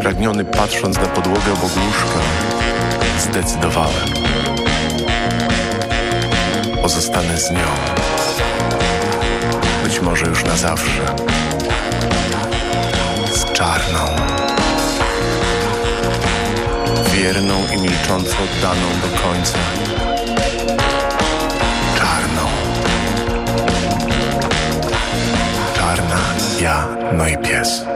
spragniony patrząc na podłogę obok łóżka, zdecydowałem. Pozostanę z nią. Być może już na zawsze. Z czarną. Wierną i milcząco oddaną do końca. Czarną. Czarna, ja, no i pies.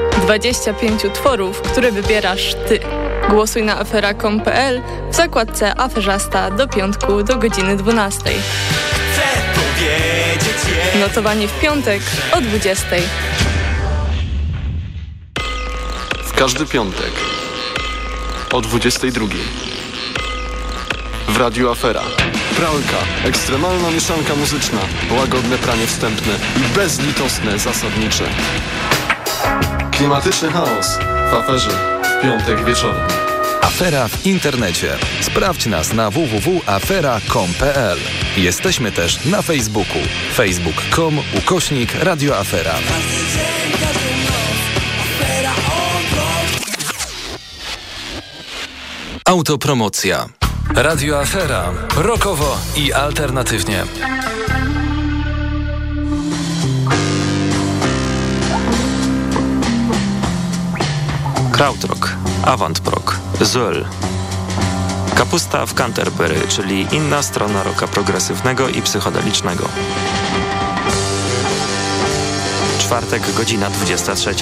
25 utworów, które wybierasz Ty. Głosuj na afera.com.pl w zakładce Aferzasta do piątku do godziny 12. Notowanie w piątek o 20. W każdy piątek o 22. W Radiu Afera. Pralka, ekstremalna mieszanka muzyczna, łagodne pranie wstępne i bezlitosne zasadnicze. Klimatyczny chaos w aferze w piątek wieczorem. Afera w internecie. Sprawdź nas na www.afera.com.pl. Jesteśmy też na Facebooku. facebook.com ukośnik radioafera. Autopromocja. Radio Afera. Rokowo i alternatywnie. Krautrock, Avantprog, Zöll. Kapusta w Canterbury, czyli inna strona roka progresywnego i psychodelicznego. Czwartek, godzina 23.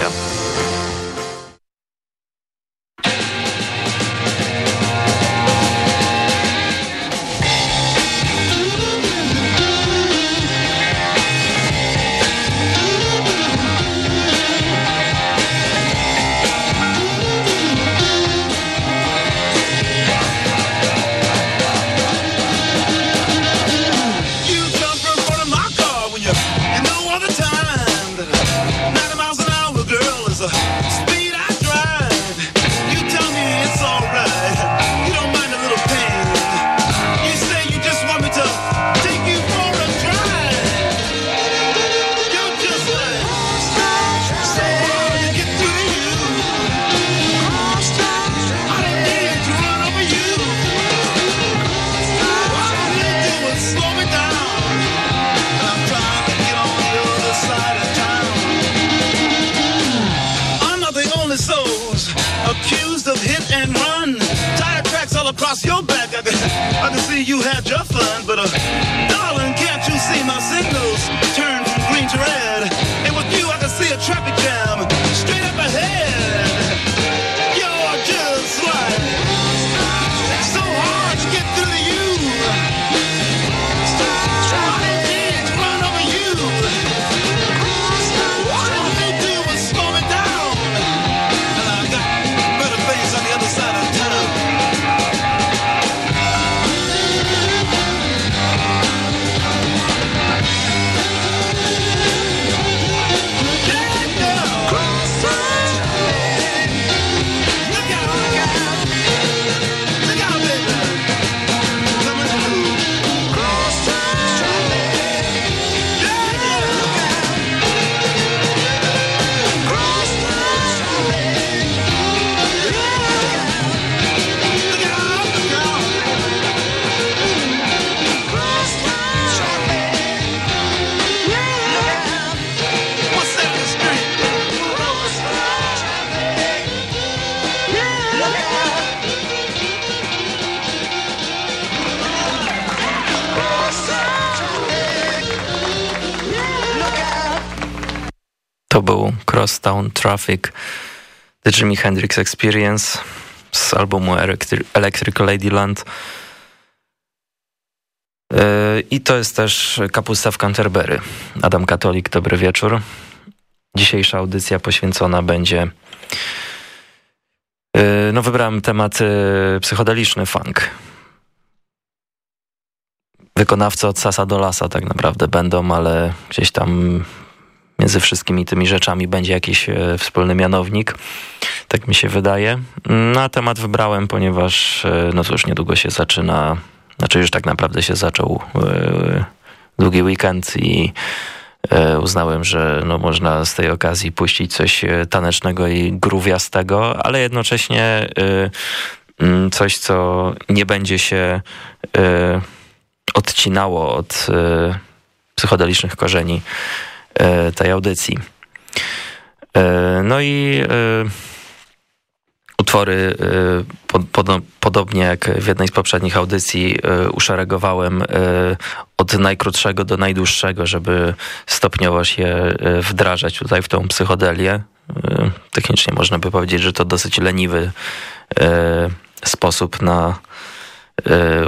Crosstown Traffic The Jimi Hendrix Experience z albumu Electric Ladyland. Yy, I to jest też Kapusta w Canterbury. Adam Katolik, dobry wieczór. Dzisiejsza audycja poświęcona będzie no wybrałem temat psychodeliczny funk. Wykonawcy od sasa do lasa tak naprawdę będą, ale gdzieś tam między wszystkimi tymi rzeczami będzie jakiś wspólny mianownik. Tak mi się wydaje. No, temat wybrałem, ponieważ no cóż, niedługo się zaczyna, znaczy już tak naprawdę się zaczął długi weekend i e, uznałem, że no, można z tej okazji puścić coś e, tanecznego i gruwiastego, ale jednocześnie e, coś, co nie będzie się odcinało od psychodelicznych korzeni tej audycji. No i utwory pod, pod, podobnie jak w jednej z poprzednich audycji uszeregowałem od najkrótszego do najdłuższego, żeby stopniowo się e, wdrażać tutaj w tą psychodelię. E, technicznie można by powiedzieć, że to dosyć leniwy e, sposób na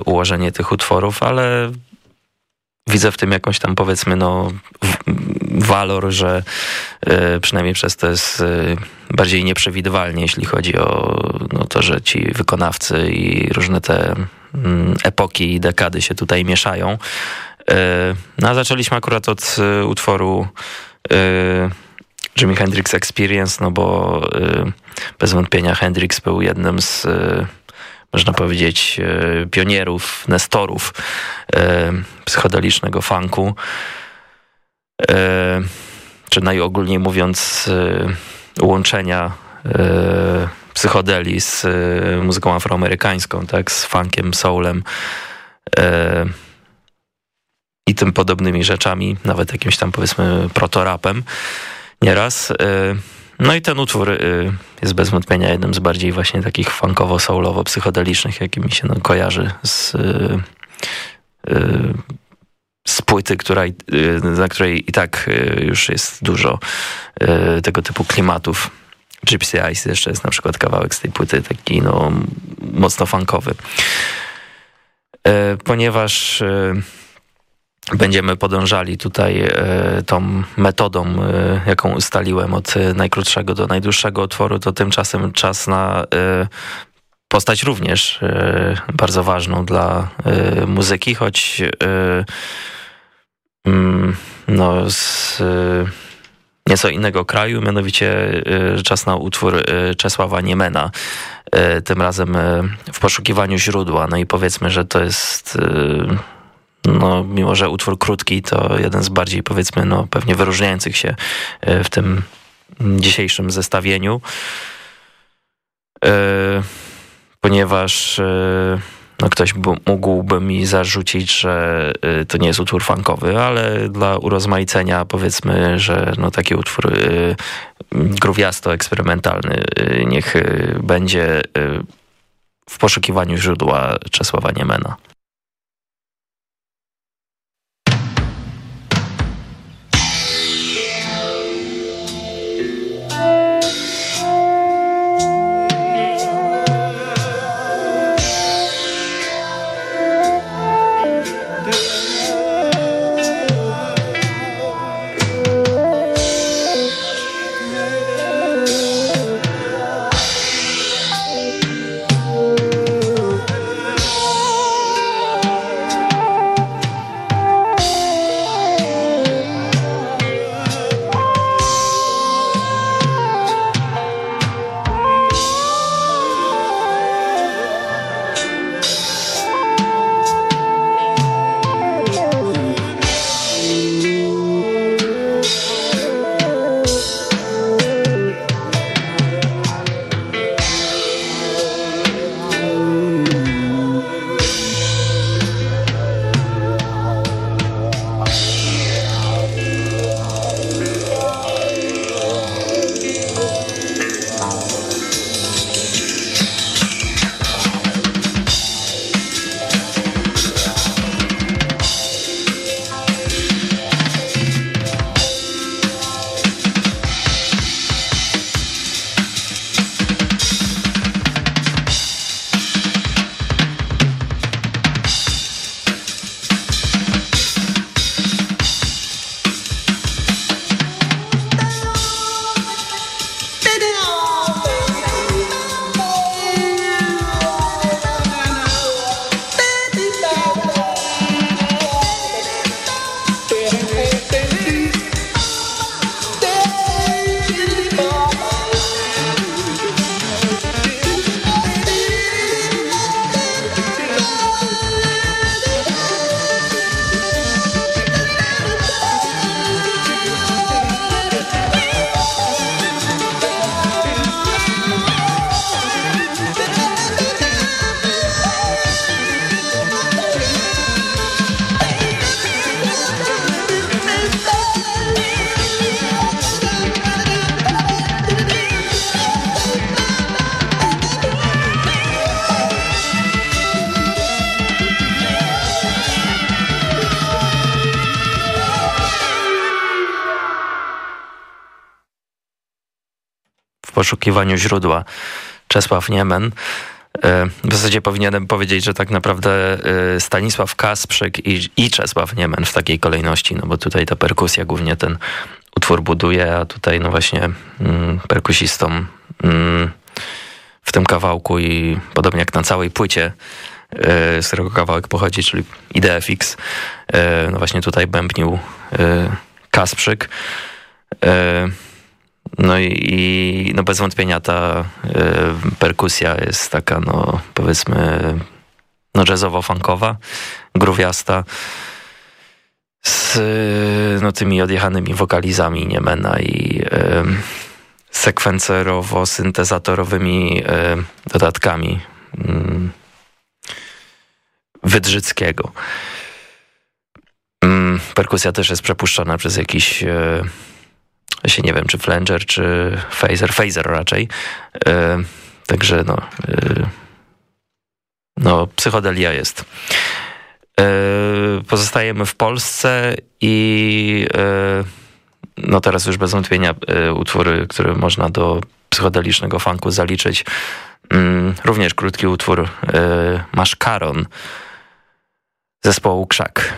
ułożenie tych utworów, ale widzę w tym jakąś tam powiedzmy no walor, że przynajmniej przez to jest bardziej nieprzewidywalnie, jeśli chodzi o no, to, że ci wykonawcy i różne te Mm, epoki i dekady się tutaj mieszają. E, no a zaczęliśmy akurat od e, utworu e, Jimi Hendrix Experience, no bo bez wątpienia Hendrix był jednym z można powiedzieć pionierów, nestorów psychodelicznego funku czy najogólniej mówiąc łączenia psychodeli z muzyką afroamerykańską, tak, z funkiem, soulem e, i tym podobnymi rzeczami, nawet jakimś tam powiedzmy protorapem nieraz. No i ten utwór y, jest bez wątpienia jednym z bardziej właśnie takich funkowo-soulowo-psychodelicznych, jaki mi się no, kojarzy z, y, z płyty, która, na której i tak już jest dużo tego typu klimatów. Gypsy Eyes jeszcze jest na przykład kawałek z tej płyty, taki no mocno funkowy. Ponieważ będziemy podążali tutaj e, tą metodą, jaką ustaliłem od najkrótszego do najdłuższego otworu, to tymczasem czas na postać również bardzo ważną dla muzyki, choć mm, no z nieco innego kraju, mianowicie czas na utwór Czesława Niemena, tym razem w poszukiwaniu źródła. No i powiedzmy, że to jest no, mimo że utwór krótki, to jeden z bardziej, powiedzmy, no, pewnie wyróżniających się w tym dzisiejszym zestawieniu. Ponieważ no ktoś mógłby mi zarzucić, że to nie jest utwór funkowy, ale dla urozmaicenia powiedzmy, że no taki utwór y, gruwiasto eksperymentalny y, niech będzie w poszukiwaniu źródła Czesława Niemena. Poszukiwaniu źródła Czesław Niemen. E, w zasadzie powinienem powiedzieć, że tak naprawdę e, Stanisław Kasprzyk i, i Czesław Niemen w takiej kolejności, no bo tutaj ta perkusja głównie ten utwór buduje, a tutaj no właśnie mm, perkusistą mm, w tym kawałku i podobnie jak na całej płycie, e, z którego kawałek pochodzi, czyli IDFX, no właśnie tutaj bębnił Kasprzyk. No i, i, no bez wątpienia ta y, perkusja jest taka, no powiedzmy, no jazzowo-funkowa, gruwiasta z no, tymi odjechanymi wokalizami Niemena i y, sekwencerowo-syntezatorowymi y, dodatkami y, Wydrzyckiego. Mm, perkusja też jest przepuszczona przez jakiś y, się nie wiem, czy Flanger, czy Phaser, Phaser raczej. E, także no, e, no, psychodelia jest. E, pozostajemy w Polsce i no teraz już bez wątpienia utwory, które można do psychodelicznego funku zaliczyć. Mm, również krótki utwór Maszkaron zespołu Krzak.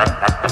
i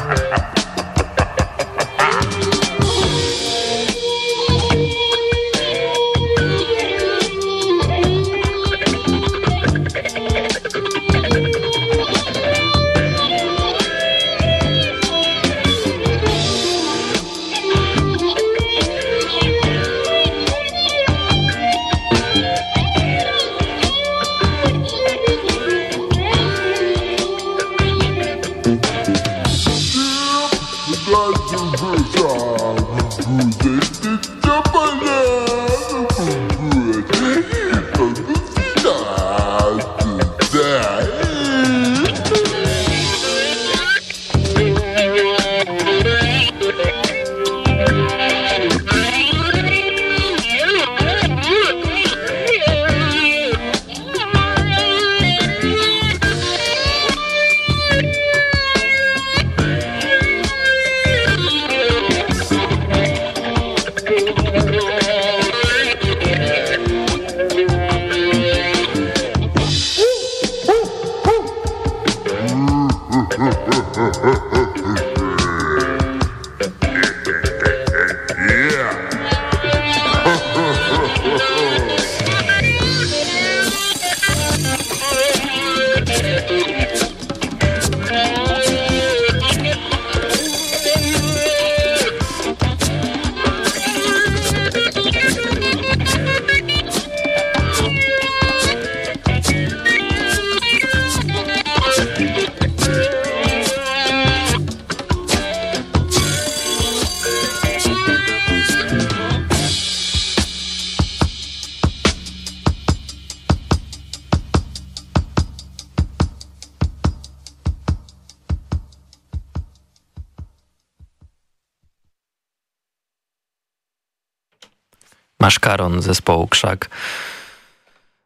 Maszkaron zespołu Krzak.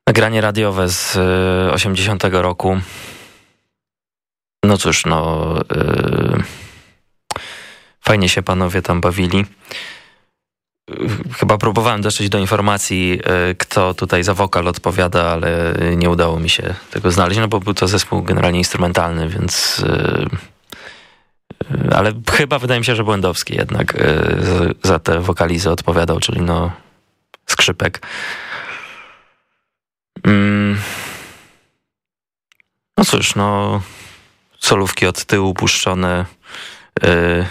Nagranie radiowe z 80 e, roku. No cóż, no... Yy, fajnie się panowie tam bawili. Chyba próbowałem dotrzeć do informacji, kto tutaj za wokal odpowiada, ale nie udało mi się tego znaleźć, no bo był to zespół generalnie instrumentalny, więc... Ale chyba wydaje mi się, że Błędowski jednak za te wokalizy odpowiadał, czyli no skrzypek. Mm. No cóż, no solówki od tyłu puszczone, yy,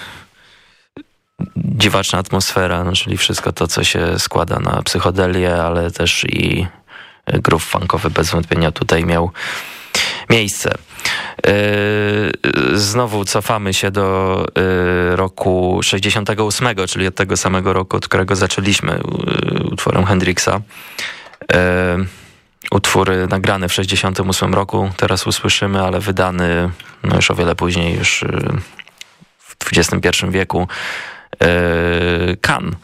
dziwaczna atmosfera, no, czyli wszystko to, co się składa na psychodelię, ale też i groove funkowy bez wątpienia tutaj miał miejsce. Znowu cofamy się do roku 68, czyli od tego samego roku, od którego zaczęliśmy utworem Hendrixa. Utwór nagrany w 68 roku, teraz usłyszymy, ale wydany no już o wiele później, już w XXI wieku. Kan.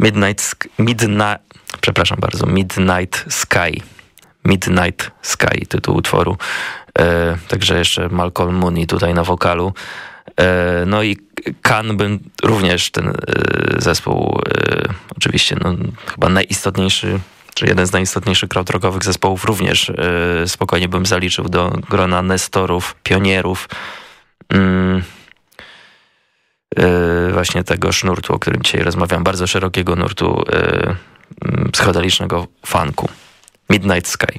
Midnight, Midnight, przepraszam bardzo, Midnight Sky. Midnight Sky, tytuł utworu. E, także jeszcze Malcolm Mooney tutaj na wokalu. E, no i Kan bym również ten e, zespół, oczywiście no, chyba najistotniejszy, czy jeden z najistotniejszych krautrockowych zespołów również spokojnie bym zaliczył do grona nestorów, pionierów. Mm właśnie tego sznurtu, o którym dzisiaj rozmawiam, bardzo szerokiego nurtu psychodelicznego funku. Midnight Sky.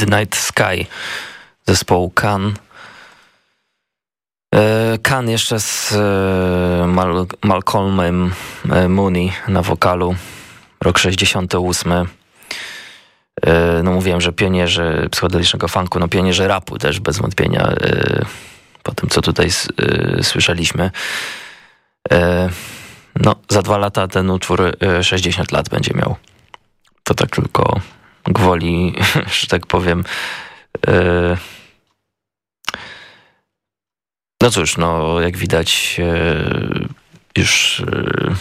Midnight Sky zespołu Kan. Kan e, jeszcze z e, Mal Malcolmem e, Mooney na wokalu, rok 68. No mówiłem, że pionierzy psychodelicznego funku, no pionierzy rapu też bez wątpienia po tym, co tutaj słyszeliśmy. No, za dwa lata ten utwór 60 lat będzie miał. To tak tylko gwoli, że tak powiem. E, no cóż, no jak widać e, już e,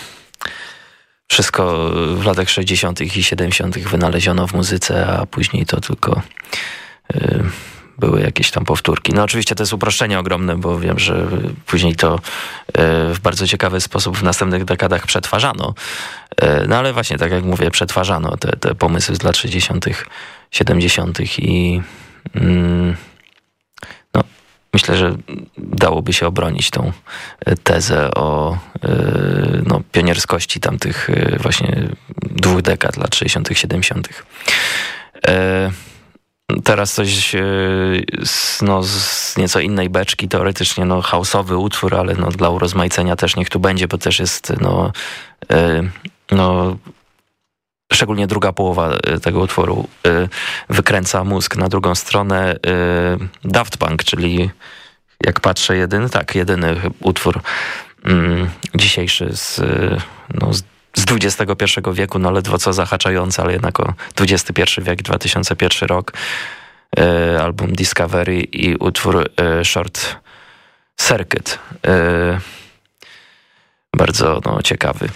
wszystko w latach 60. i 70. wynaleziono w muzyce, a później to tylko były jakieś tam powtórki. No oczywiście to jest uproszczenie ogromne, bo wiem, że później to e, w bardzo ciekawy sposób w następnych dekadach przetwarzano. E, no ale właśnie, tak jak mówię, przetwarzano te, te pomysły z lat 60., 70. i mm, no, myślę, że dałoby się obronić tą tezę o no, pionierskości tamtych właśnie dwóch dekad, lat 60., 70. Teraz coś z, no, z nieco innej beczki, teoretycznie no, hausowy utwór, ale no, dla urozmaicenia też niech tu będzie, bo też jest no, no szczególnie druga połowa y, tego utworu wykręca mózg na drugą stronę. Daft Punk, czyli jak patrzę, jedyny, tak, jedyny utwór mm, dzisiejszy z, no, z XXI wieku, no ledwo co zahaczający, ale jednak o XXI wiek, 2001 rok. Album Discovery i utwór Short Circuit. Bardzo no, ciekawy.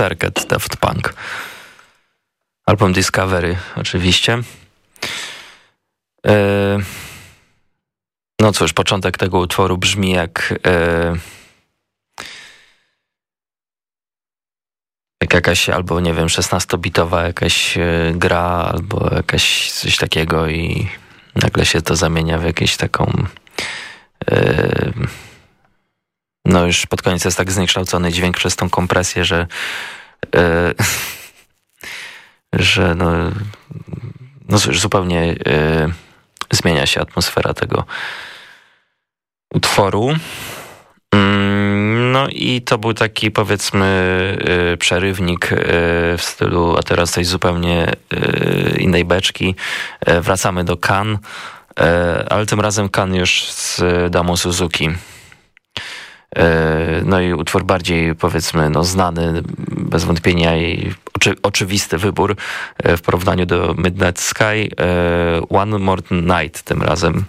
Circuit Daft Punk. Album Discovery oczywiście. E, no cóż, początek tego utworu brzmi jak e, jak jakaś albo nie wiem 16-bitowa jakaś e, gra albo jakaś coś takiego i nagle się to zamienia w jakąś taką no już pod koniec jest tak zniekształcony dźwięk przez tą kompresję, że e, że no, no zupełnie e, zmienia się atmosfera tego, utworu. Mm, no i to był taki powiedzmy y, przerywnik y, w stylu, a teraz coś zupełnie y, innej beczki. Wracamy do Kan, ale tym razem Kan już z Damą Suzuki. No i utwór bardziej powiedzmy no, znany, bez wątpienia i oczy, oczywisty wybór w porównaniu do Midnight Sky. One More Night tym razem.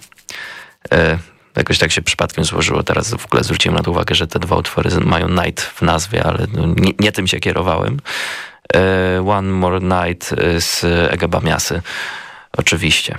Jakoś tak się przypadkiem złożyło. Teraz w ogóle zwróciłem na to uwagę, że te dwa utwory mają night w nazwie, ale no nie, nie, tym się kierowałem. E, One More Night z Egabamiasy. Oczywiście.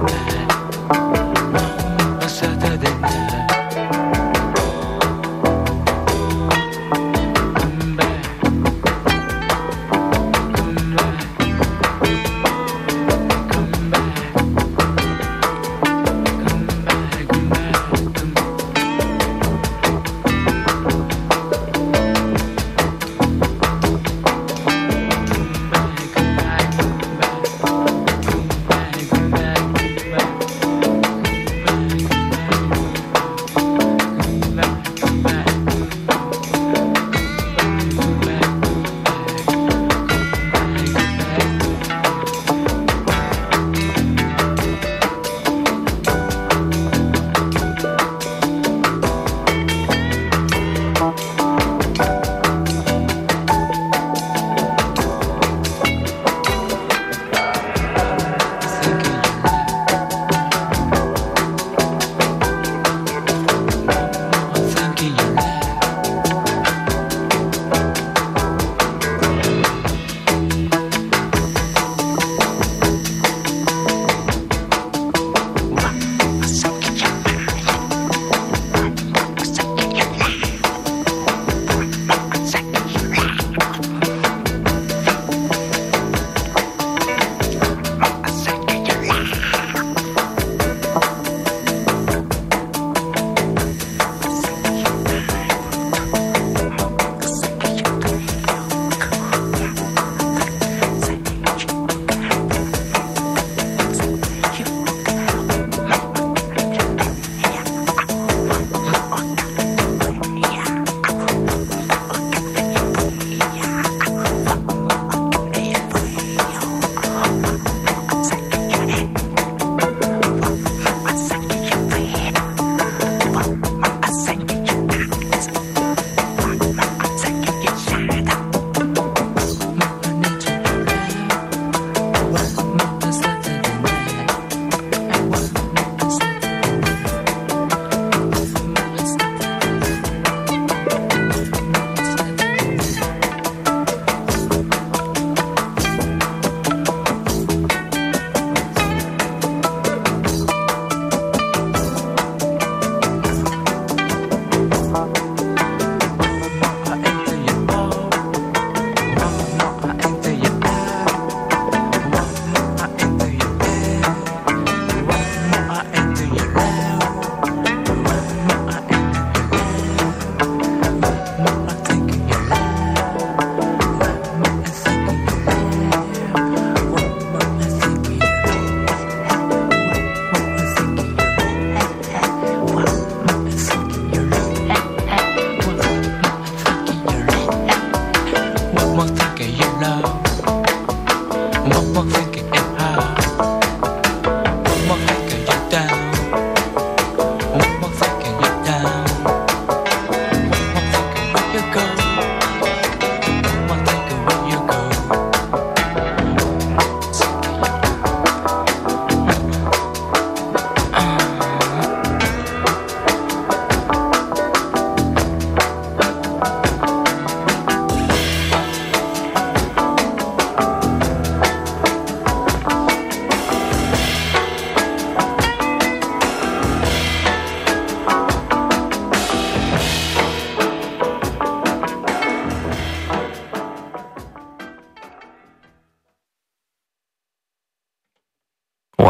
Bye.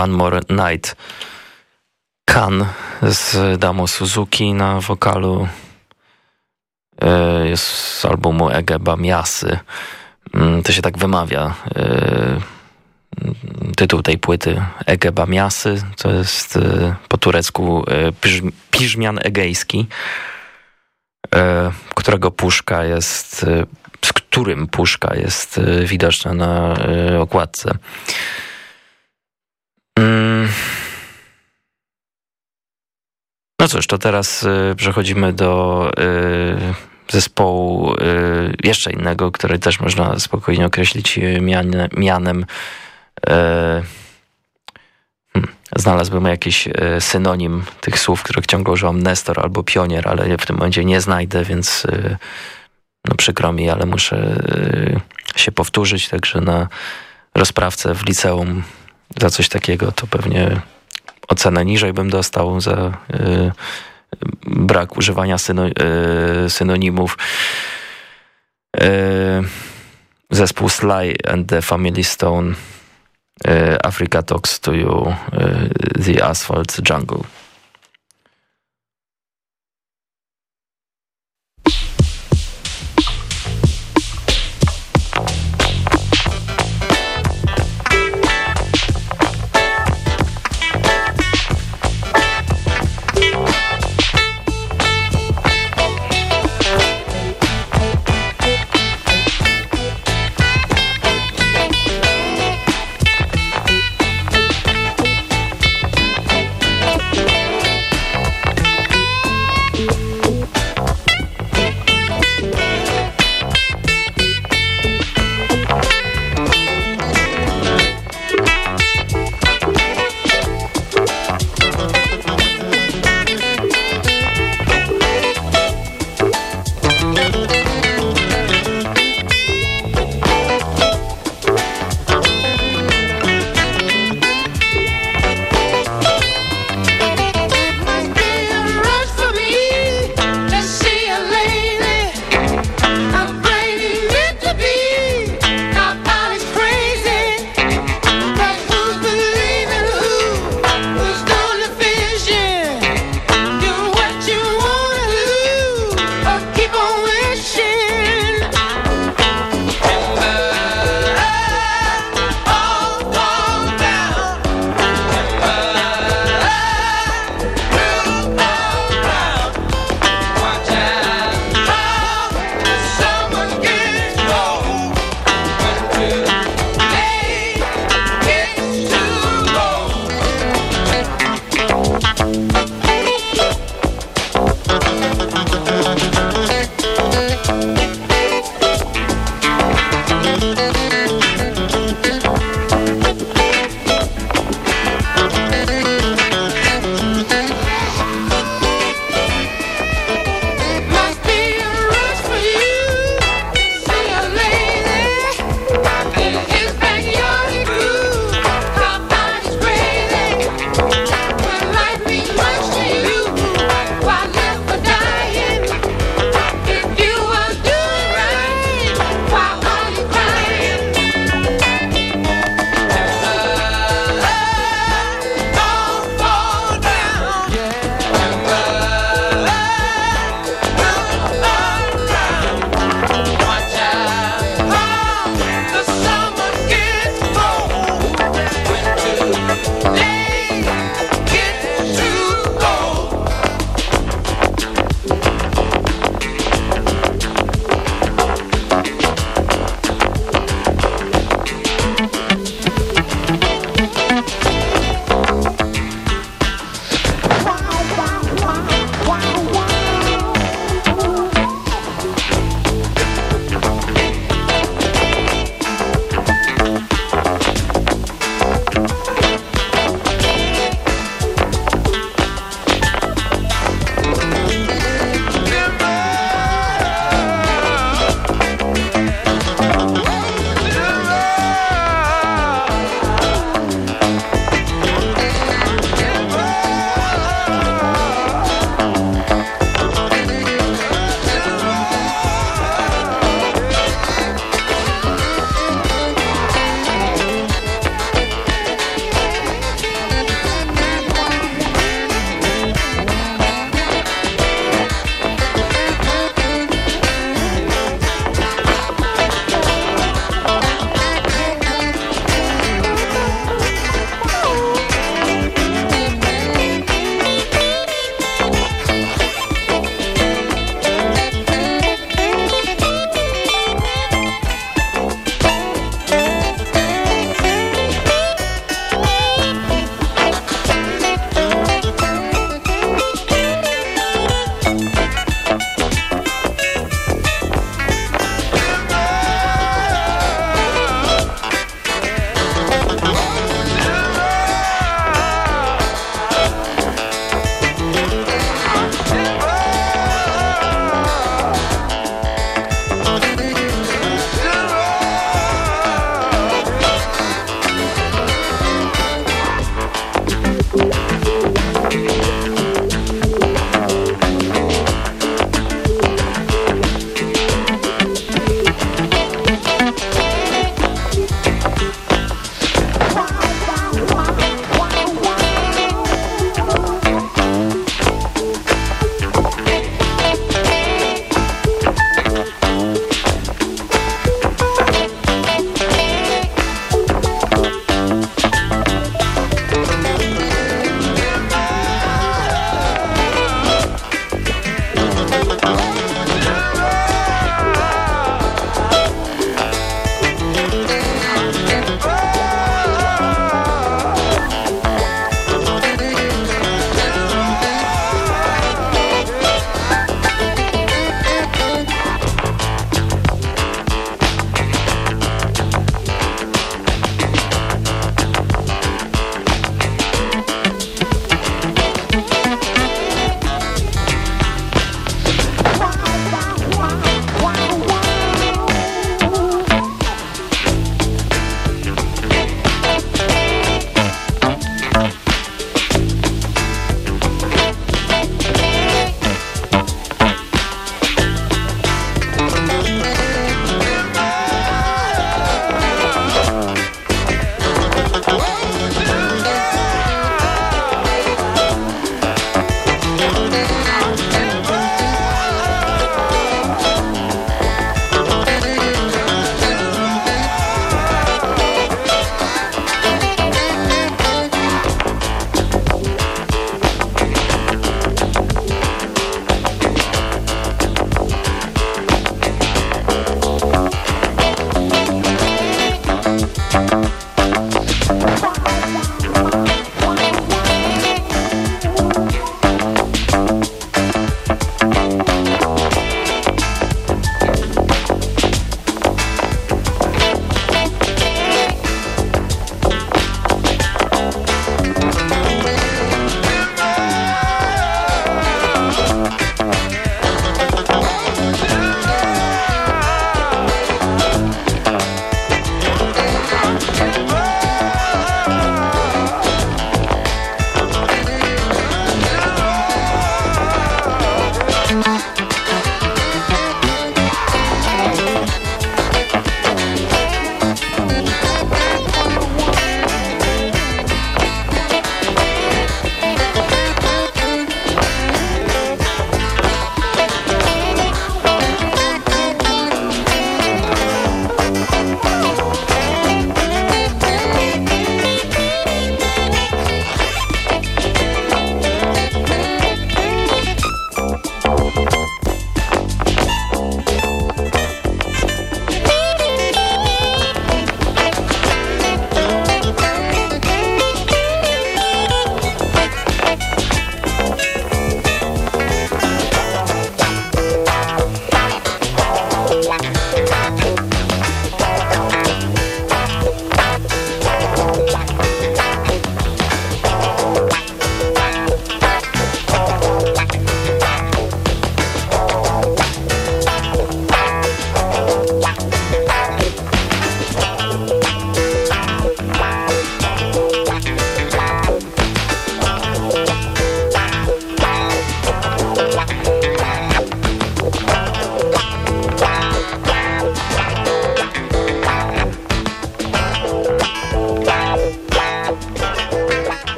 One More Night. Kan z Damo Suzuki na wokalu jest z albumu Egeba Miasy. Mm, to się tak wymawia. Tytuł tej płyty Egeba Miasy to jest po turecku Piżmian Egejski, którego puszka jest z którym puszka jest widoczna na okładce. Mm. No cóż, to teraz y, przechodzimy do zespołu jeszcze innego, który też można spokojnie określić mianem. Hmm, znalazłbym jakiś synonim tych słów, których ciągle używam, Nestor albo Pionier, ale w tym momencie nie znajdę, więc no przykro mi, ale muszę y, się powtórzyć, także na rozprawce w liceum za coś takiego to pewnie ocenę niżej bym dostał za y, brak używania syno, y, synonimów. Zespół Sly and the Family Stone Africa Talks to You The Asphalt Jungle.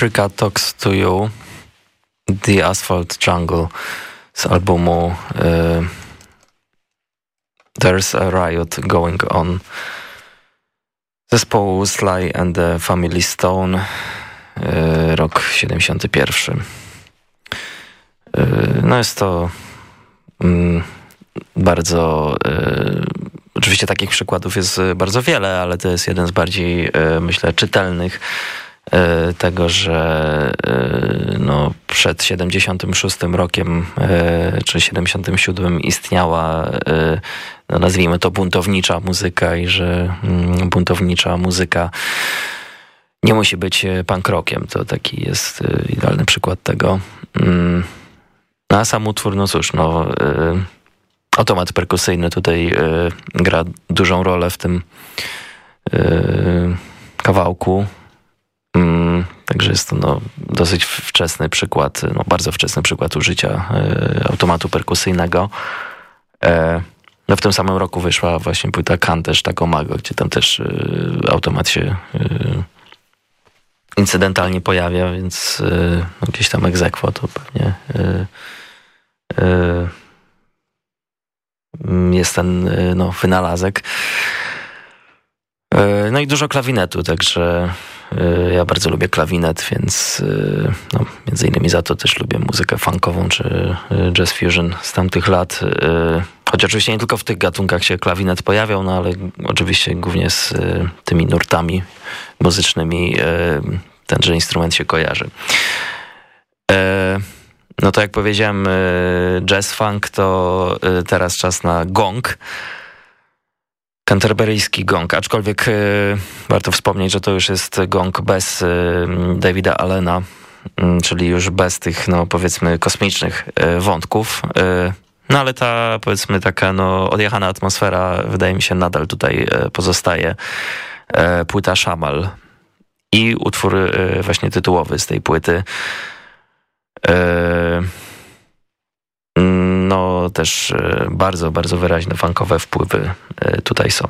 Africa Talks to You, The Asphalt Jungle z albumu y, There's a Riot Going On zespołu Sly and the Family Stone, y, rok 71. Y, no jest to mm, bardzo... Oczywiście takich przykładów jest bardzo wiele, ale to jest jeden z bardziej, myślę, czytelnych tego, że e, no, przed 76 rokiem e, czy 77 istniała no, nazwijmy to buntownicza muzyka i że mm, buntownicza muzyka nie musi być punk rockiem. To taki jest idealny przykład tego. Mm. No, a sam utwór, no cóż, no, automat perkusyjny tutaj gra dużą rolę w tym kawałku. Mm, także jest to no, dosyć wczesny przykład, no, bardzo wczesny przykład użycia e, automatu perkusyjnego. E, no, w tym samym roku wyszła właśnie płyta Kan też Takomago, gdzie tam też e, automat się e, incydentalnie pojawia, więc no, gdzieś tam egzekwo to pewnie e, jest ten no, wynalazek. No i dużo klawinetu, także Y, ja bardzo lubię klawinet, więc y, no, między innymi za to też lubię muzykę funkową czy y, jazz fusion z tamtych lat. Choć oczywiście nie tylko w tych gatunkach się klawinet pojawiał, no ale oczywiście głównie z tymi nurtami muzycznymi tenże instrument się kojarzy. No to jak powiedziałem, jazz funk to teraz czas na gong. Canterburyjski gong, aczkolwiek y, warto wspomnieć, że to już jest gong bez y, Davida Allena, y, czyli już bez tych, no powiedzmy, kosmicznych y, wątków. No ale ta, powiedzmy, taka no odjechana atmosfera, wydaje mi się, nadal tutaj pozostaje. Płyta Shamal i utwór właśnie tytułowy z tej płyty no też e, bardzo, bardzo wyraźne funkowe wpływy e, tutaj są.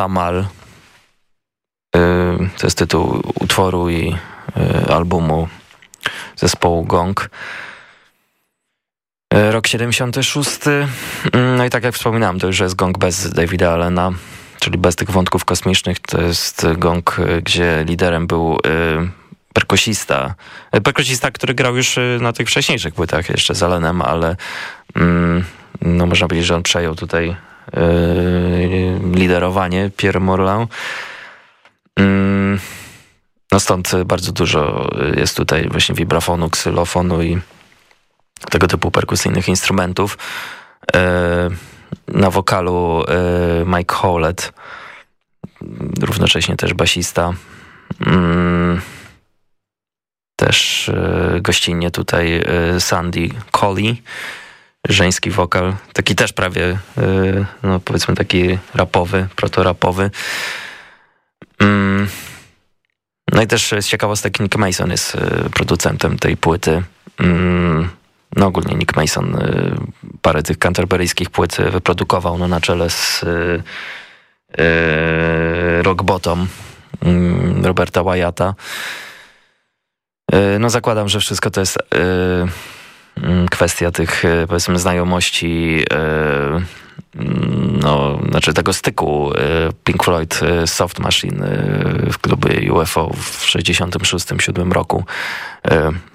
Shamal. To jest tytuł utworu i albumu zespołu Gong. Rok 76. Mm, no i tak jak wspominałem, to już jest gong bez Davida Allena, czyli bez tych wątków kosmicznych. To jest gong, gdzie liderem był perkusista. Perkusista, który grał już na tych wcześniejszych płytach jeszcze z Allenem, ale mm, no można powiedzieć, że on przejął tutaj liderowanie Pierre Morlan. Mm, no stąd bardzo dużo jest tutaj właśnie vibrafonu, ksylofonu i tego typu perkusyjnych instrumentów. E, na wokalu e, Mike Howlett, równocześnie też basista. Mm, też gościnnie tutaj Sandy Colley, żeński wokal, taki też prawie, no powiedzmy taki rapowy, protorapowy. Mm, no i też z ciekawostek Nick Mason jest producentem tej płyty. Mm, no ogólnie Nick Mason y, parę tych canterburyjskich płyt wyprodukował no, na czele z y, y, Rock Bottom mm, Roberta Wyatta. No zakładam, że wszystko to jest kwestia tych powiedzmy znajomości no, znaczy tego styku Pink Floyd Soft Machine w klubie UFO w 66-7 roku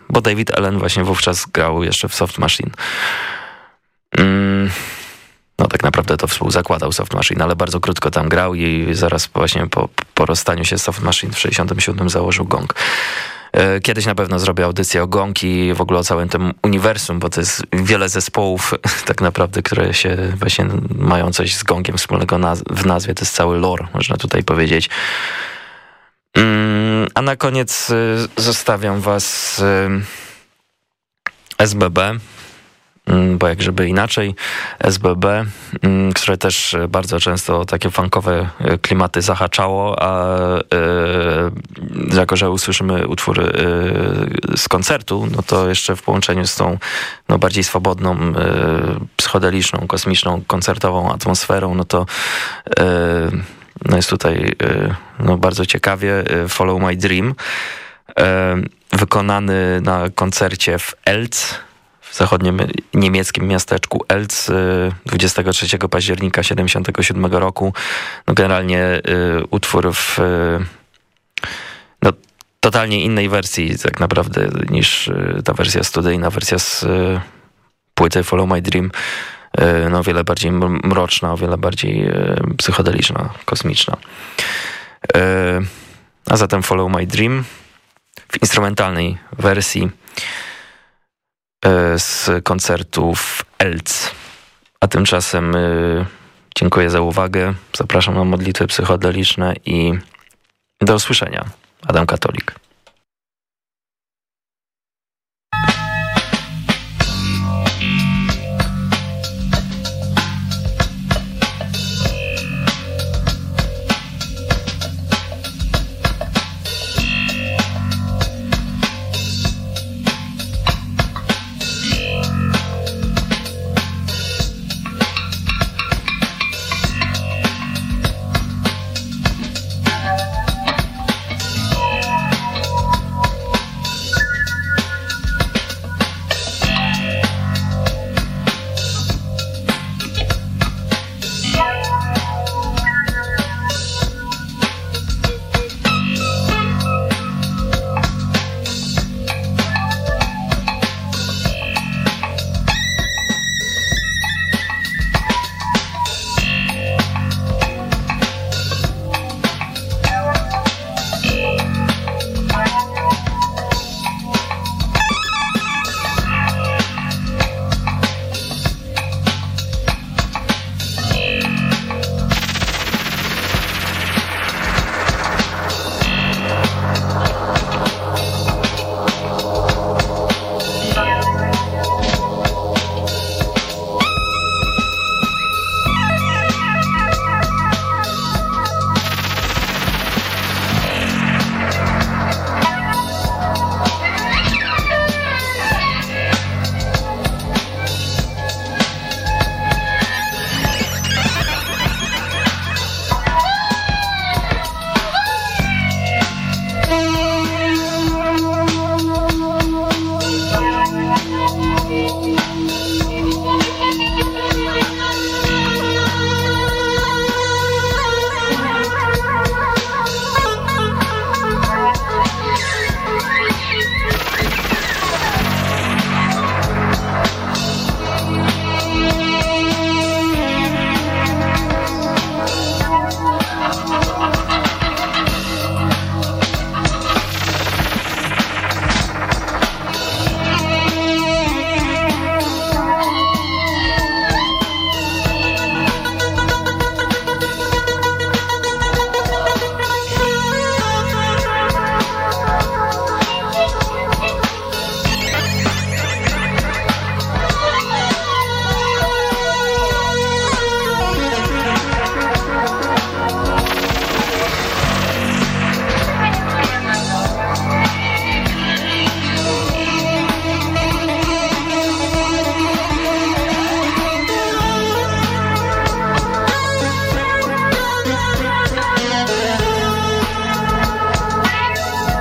bo David Allen właśnie wówczas grał jeszcze w Soft Machine. Mm, no tak naprawdę to współzakładał Soft Machine, ale bardzo krótko tam grał i zaraz właśnie po, po rozstaniu się Soft Machine w 67 założył Gong. E, kiedyś na pewno zrobię audycję o Gong i w ogóle o całym tym uniwersum, bo to jest wiele zespołów tak naprawdę, które się właśnie mają coś z Gongiem wspólnego w nazwie. To jest cały lore, można tutaj powiedzieć. Mm, a na koniec y, zostawiam was SBB, mm, bo jak żeby inaczej, SBB, mm, które też bardzo często takie funkowe y, klimaty zahaczało, a yy, jako, że usłyszymy utwór yy, z koncertu, no to jeszcze w połączeniu z tą no, bardziej swobodną, yy, psychodeliczną, kosmiczną, koncertową atmosferą, no to no jest tutaj y, no bardzo ciekawie. Follow My Dream. Wykonany na koncercie w Elc, zachodnim niemieckim miasteczku Elc 23 października 77 roku. No generalnie utwór w no, totalnie innej wersji tak naprawdę niż ta wersja studyjna, wersja z płyty Follow My Dream no, o wiele bardziej mroczna, o wiele bardziej psychodeliczna, kosmiczna. A zatem Follow My Dream w instrumentalnej wersji z koncertów Elc. A tymczasem dziękuję za uwagę, zapraszam na modlitwy psychodeliczne i do usłyszenia. Adam Katolik.